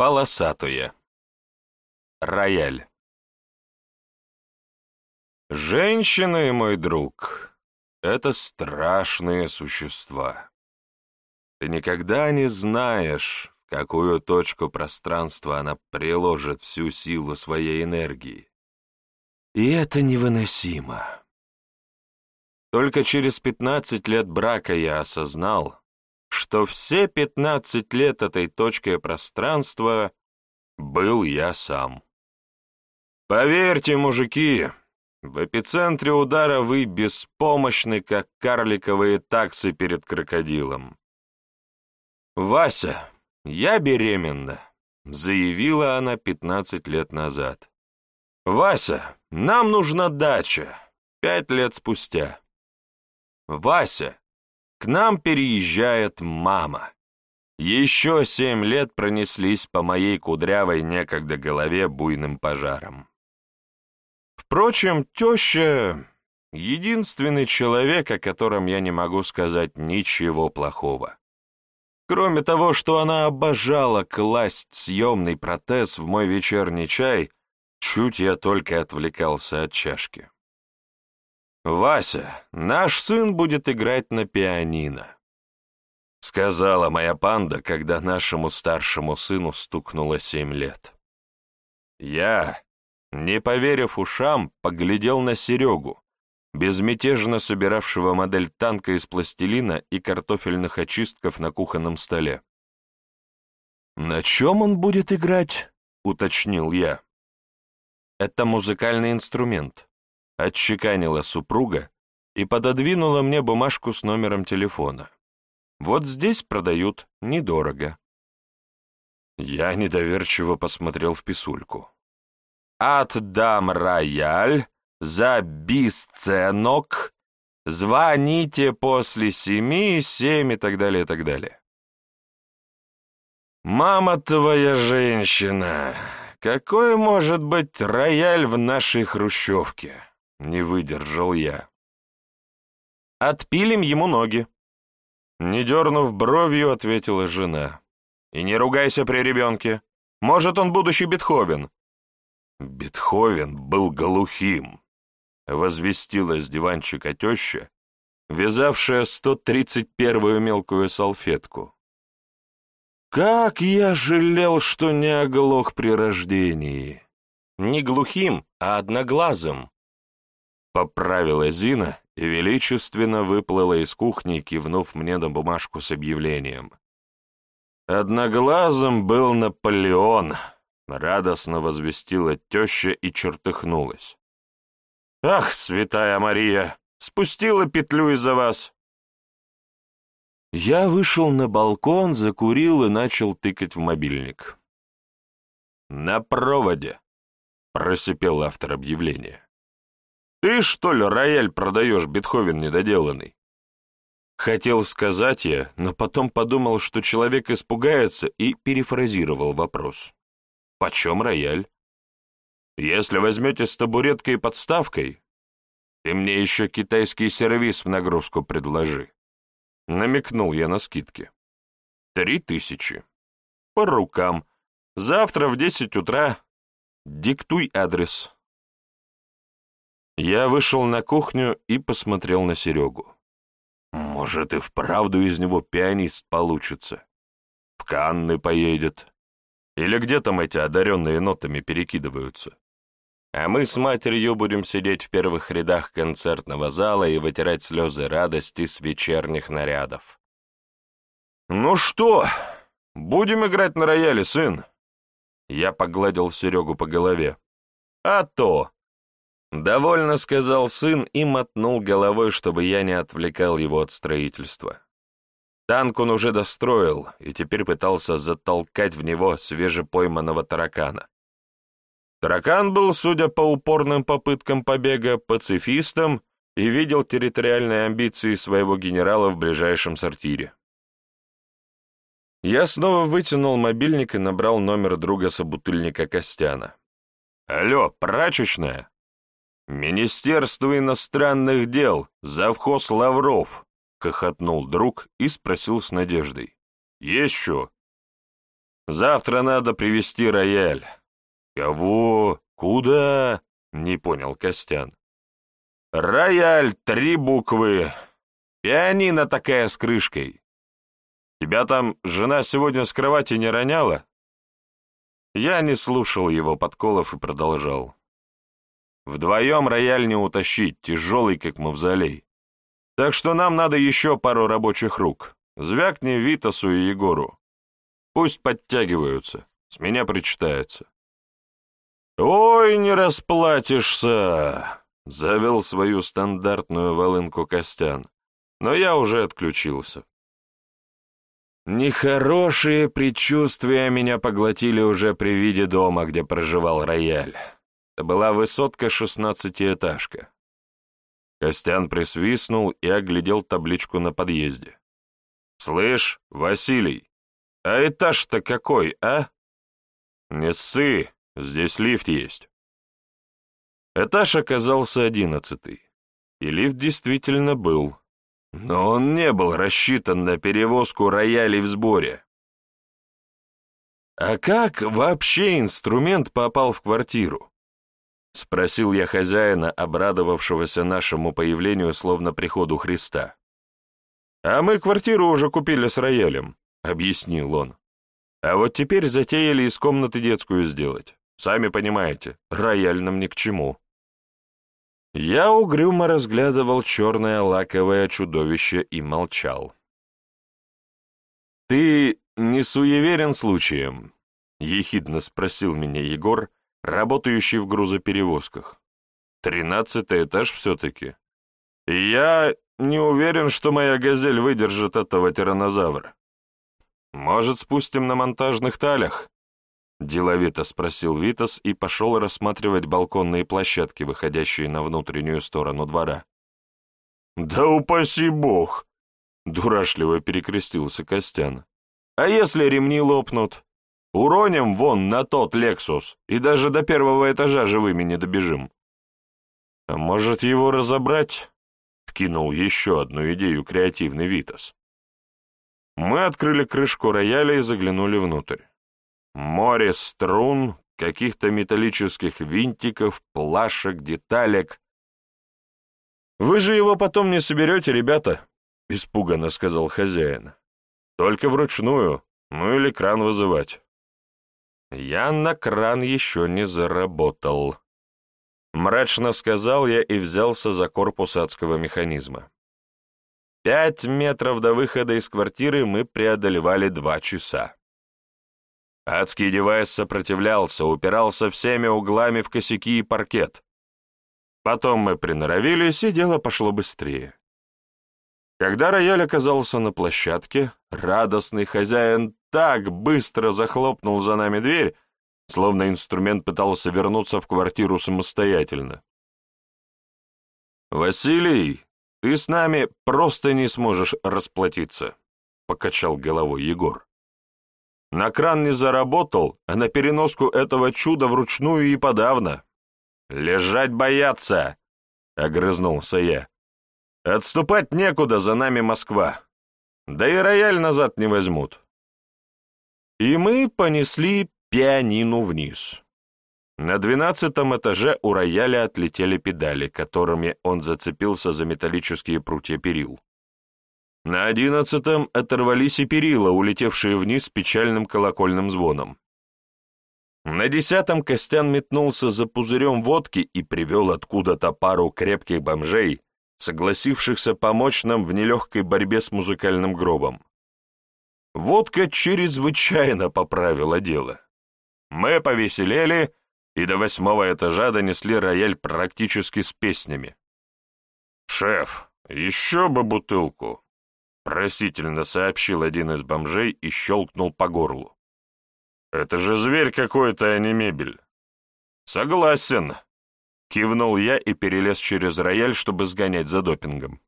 Полосатые. Рояль. Женщины, мой друг, — это страшные существа. Ты никогда не знаешь, в какую точку пространства она приложит всю силу своей энергии. И это невыносимо. Только через пятнадцать лет брака я осознал, что все пятнадцать лет этой точкой пространства был я сам. Поверьте, мужики, в эпицентре удара вы беспомощны, как карликовые таксы перед крокодилом. «Вася, я беременна», — заявила она пятнадцать лет назад. «Вася, нам нужна дача», пять лет спустя. «Вася, к нам переезжает мама. Еще семь лет пронеслись по моей кудрявой некогда голове буйным пожаром. Впрочем, теща — единственный человек, о котором я не могу сказать ничего плохого. Кроме того, что она обожала класть съемный протез в мой вечерний чай, чуть я только отвлекался от чашки. «Вася, наш сын будет играть на пианино», — сказала моя панда, когда нашему старшему сыну стукнуло семь лет. Я, не поверив ушам, поглядел на Серегу, безмятежно собиравшего модель танка из пластилина и картофельных очистков на кухонном столе. «На чем он будет играть?» — уточнил я. «Это музыкальный инструмент», отчеканила супруга и пододвинула мне бумажку с номером телефона. Вот здесь продают недорого. Я недоверчиво посмотрел в писульку. «Отдам рояль за бесценок, звоните после семи, семь и так далее, и так далее». «Мама твоя женщина! Какой может быть рояль в нашей хрущевке?» Не выдержал я. «Отпилим ему ноги», — не дернув бровью, ответила жена. «И не ругайся при ребенке. Может, он будущий Бетховен». «Бетховен был глухим», — возвестила с диванчика теща, вязавшая 131-ю мелкую салфетку. «Как я жалел, что не оглох при рождении!» «Не глухим, а одноглазым», Поправила Зина и величественно выплыла из кухни, кивнув мне на бумажку с объявлением. Одноглазым был Наполеон, радостно возвестила теща и чертыхнулась. «Ах, святая Мария, спустила петлю из-за вас!» Я вышел на балкон, закурил и начал тыкать в мобильник. «На проводе», — просипел автор объявления. Ты, что ли, рояль продаешь, Бетховен недоделанный?» Хотел сказать я, но потом подумал, что человек испугается, и перефразировал вопрос. «Почем рояль?» «Если возьмете с табуреткой и подставкой, ты мне еще китайский сервис в нагрузку предложи». Намекнул я на скидки. «Три тысячи. По рукам. Завтра в десять утра. Диктуй адрес». Я вышел на кухню и посмотрел на Серегу. Может, и вправду из него пианист получится. В Канны поедет. Или где там эти одаренные нотами перекидываются. А мы с матерью будем сидеть в первых рядах концертного зала и вытирать слезы радости с вечерних нарядов. «Ну что, будем играть на рояле, сын?» Я погладил Серегу по голове. «А то!» Довольно сказал сын и мотнул головой, чтобы я не отвлекал его от строительства. Танк он уже достроил и теперь пытался затолкать в него свежепойманного таракана. Таракан был, судя по упорным попыткам побега, пацифистом и видел территориальные амбиции своего генерала в ближайшем сортире. Я снова вытянул мобильник и набрал номер друга-собутыльника Костяна. «Алло, прачечная?» «Министерство иностранных дел, завхоз Лавров», — хохотнул друг и спросил с надеждой. «Есть что?» Завтра надо привезти рояль. Кого? Куда? Не понял Костян. Рояль, три буквы. Пианино такая с крышкой. Тебя там жена сегодня с кровати не роняла? Я не слушал его подколов и продолжал. Вдвоем рояль не утащить, тяжелый, как мавзолей. Так что нам надо еще пару рабочих рук. Звякни Витасу и Егору. Пусть подтягиваются, с меня причитается. «Ой, не расплатишься!» — завел свою стандартную волынку Костян, но я уже отключился. Нехорошие предчувствия меня поглотили уже при виде дома, где проживал рояль. Это была высотка шестнадцатиэтажка. Костян присвистнул и оглядел табличку на подъезде. «Слышь, Василий, а этаж-то какой, а?» «Не ссы, здесь лифт есть». Этаж оказался одиннадцатый, и лифт действительно был. Но он не был рассчитан на перевозку роялей в сборе. «А как вообще инструмент попал в квартиру?» — спросил я хозяина, обрадовавшегося нашему появлению словно приходу Христа. «А мы квартиру уже купили с роялем», — объяснил он. «А вот теперь затеяли из комнаты детскую сделать. Сами понимаете, рояль нам ни к чему». Я угрюмо разглядывал черное лаковое чудовище и молчал. «Ты не суеверен случаем?» — ехидно спросил меня Егор, работающий в грузоперевозках. «Тринадцатый этаж все-таки. Я не уверен, что моя «Газель» выдержит этого тиранозавра. Может, спустим на монтажных талях?» Деловито спросил Витас и пошел рассматривать балконные площадки, выходящие на внутреннюю сторону двора. «Да упаси бог!» — дурашливо перекрестился Костян. «А если ремни лопнут? Уроним вон на тот Лексус, и даже до первого этажа живыми не добежим». «А может, его разобрать?» — вкинул еще одну идею креативный Витас. Мы открыли крышку рояля и заглянули внутрь. Море струн, каких-то металлических винтиков, плашек, деталек. «Вы же его потом не соберете, ребята», — испуганно сказал хозяин. «Только вручную, ну или кран вызывать». Я на кран еще не заработал. Мрачно сказал я и взялся за корпус адского механизма. Пять метров до выхода из квартиры мы преодолевали два часа. Адский девайс сопротивлялся, упирался всеми углами в косяки и паркет. Потом мы приноровились, и дело пошло быстрее. Когда рояль оказался на площадке, радостный хозяин так быстро захлопнул за нами дверь, словно инструмент пытался вернуться в квартиру самостоятельно. «Василий, ты с нами просто не сможешь расплатиться», — покачал головой Егор. На кран не заработал, а на переноску этого чуда вручную и подавно. «Лежать бояться!» — огрызнулся я. «Отступать некуда, за нами Москва. Да и рояль назад не возьмут». И мы понесли пианину вниз. На двенадцатом этаже у рояля отлетели педали, которыми он зацепился за металлические прутья перил. На одиннадцатом оторвались и перила, улетевшие вниз с печальным колокольным звоном. На десятом Костян метнулся за пузырем водки и привел откуда-то пару крепких бомжей, согласившихся помочь нам в нелегкой борьбе с музыкальным гробом. Водка чрезвычайно поправила дело. Мы повеселели и до восьмого этажа донесли рояль практически с песнями. «Шеф, еще бы бутылку!» Просительно сообщил один из бомжей и щелкнул по горлу. «Это же зверь какой-то, а не мебель». «Согласен», — кивнул я и перелез через рояль, чтобы сгонять за допингом.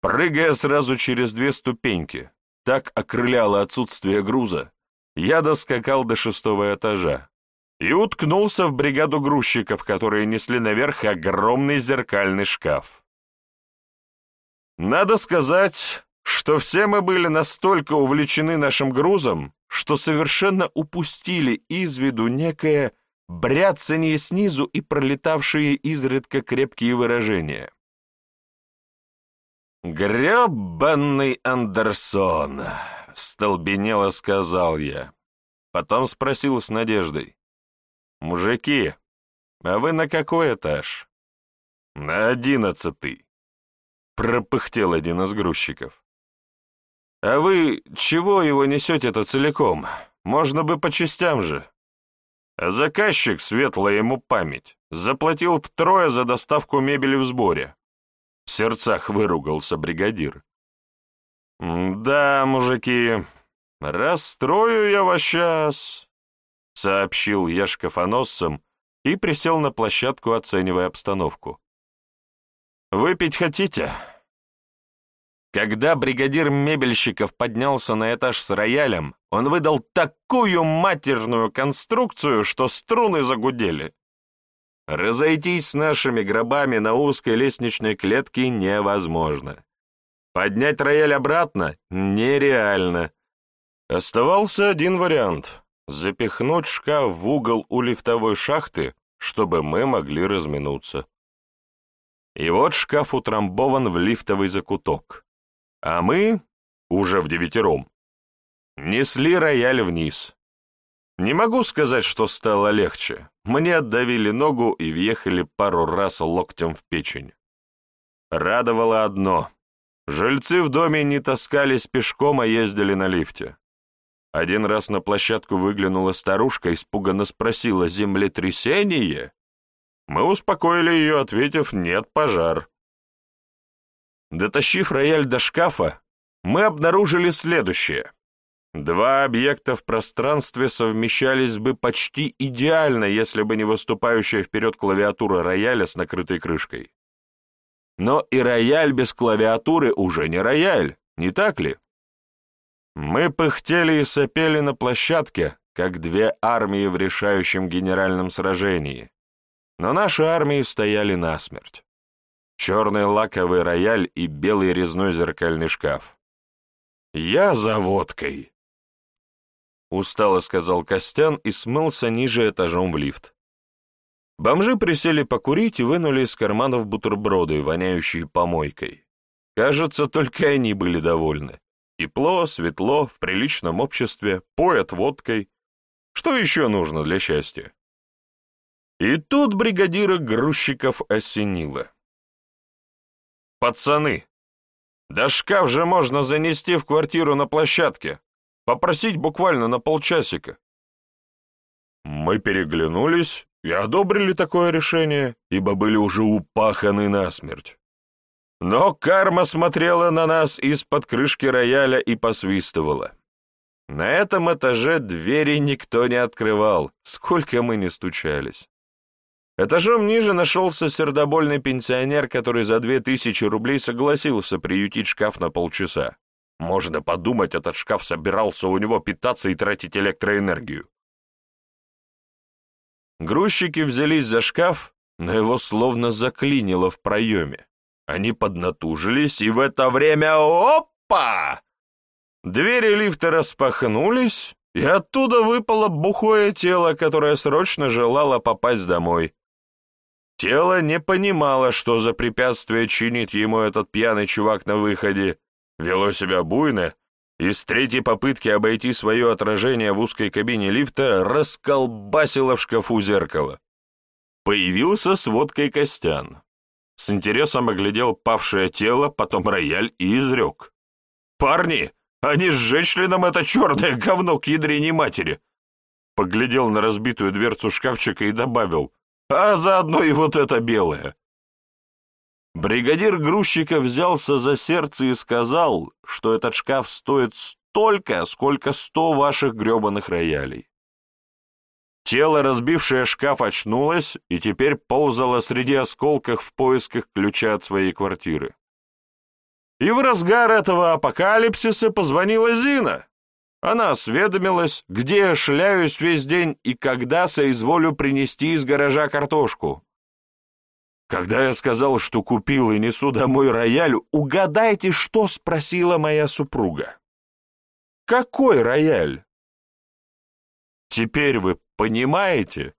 Прыгая сразу через две ступеньки, так окрыляло отсутствие груза, я доскакал до шестого этажа и уткнулся в бригаду грузчиков, которые несли наверх огромный зеркальный шкаф. Надо сказать, что все мы были настолько увлечены нашим грузом, что совершенно упустили из виду некое бряцанье снизу и пролетавшие изредка крепкие выражения. «Гребанный Андерсон!» — столбенело сказал я. Потом спросил с надеждой. «Мужики, а вы на какой этаж?» «На одиннадцатый», — пропыхтел один из грузчиков. «А вы чего его несете-то целиком? Можно бы по частям же». А заказчик, светлая ему память, заплатил втрое за доставку мебели в сборе. В сердцах выругался бригадир. «Да, мужики, расстрою я вас сейчас», — сообщил я шкафоносцам и присел на площадку, оценивая обстановку. «Выпить хотите?» Когда бригадир мебельщиков поднялся на этаж с роялем, он выдал такую матерную конструкцию, что струны загудели. Разойтись с нашими гробами на узкой лестничной клетке невозможно. Поднять рояль обратно нереально. Оставался один вариант — запихнуть шкаф в угол у лифтовой шахты, чтобы мы могли разминуться. И вот шкаф утрамбован в лифтовый закуток. А мы, уже в девятером, несли рояль вниз. Не могу сказать, что стало легче. Мне отдавили ногу и въехали пару раз локтем в печень. Радовало одно. Жильцы в доме не таскались пешком, а ездили на лифте. Один раз на площадку выглянула старушка, испуганно спросила «Землетрясение?». Мы успокоили ее, ответив «Нет, пожар». Дотащив рояль до шкафа, мы обнаружили следующее. Два объекта в пространстве совмещались бы почти идеально, если бы не выступающая вперед клавиатура рояля с накрытой крышкой. Но и рояль без клавиатуры уже не рояль, не так ли? Мы пыхтели и сопели на площадке, как две армии в решающем генеральном сражении. Но наши армии стояли насмерть черный лаковый рояль и белый резной зеркальный шкаф. «Я за водкой!» Устало сказал Костян и смылся ниже этажом в лифт. Бомжи присели покурить и вынули из карманов бутерброды, воняющие помойкой. Кажется, только они были довольны. Тепло, светло, в приличном обществе, поят водкой. Что еще нужно для счастья? И тут бригадира грузчиков осенило. «Пацаны, да шкаф же можно занести в квартиру на площадке, попросить буквально на полчасика». Мы переглянулись и одобрили такое решение, ибо были уже упаханы насмерть. Но карма смотрела на нас из-под крышки рояля и посвистывала. На этом этаже двери никто не открывал, сколько мы не стучались. Этажом ниже нашелся сердобольный пенсионер, который за две тысячи рублей согласился приютить шкаф на полчаса. Можно подумать, этот шкаф собирался у него питаться и тратить электроэнергию. Грузчики взялись за шкаф, но его словно заклинило в проеме. Они поднатужились, и в это время опа! Двери лифта распахнулись, и оттуда выпало бухое тело, которое срочно желало попасть домой. Тело не понимало, что за препятствие чинит ему этот пьяный чувак на выходе, вело себя буйно, и с третьей попытки обойти свое отражение в узкой кабине лифта расколбасило в шкафу зеркало. Появился с водкой Костян. С интересом оглядел павшее тело, потом рояль и изрек. «Парни, они сжечь нам это черное говно к ядрене матери!» Поглядел на разбитую дверцу шкафчика и добавил а заодно и вот это белое. Бригадир грузчика взялся за сердце и сказал, что этот шкаф стоит столько, сколько сто ваших гребаных роялей. Тело, разбившее шкаф, очнулось и теперь ползало среди осколков в поисках ключа от своей квартиры. И в разгар этого апокалипсиса позвонила Зина. Она осведомилась, где я шляюсь весь день и когда соизволю принести из гаража картошку. Когда я сказал, что купил и несу домой рояль, угадайте, что спросила моя супруга. Какой рояль? Теперь вы понимаете,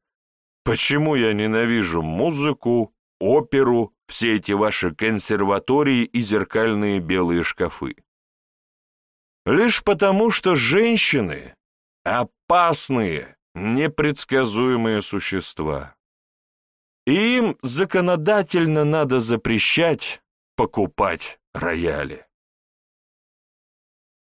почему я ненавижу музыку, оперу, все эти ваши консерватории и зеркальные белые шкафы? Лишь потому, что женщины — опасные, непредсказуемые существа. Им законодательно надо запрещать покупать рояли.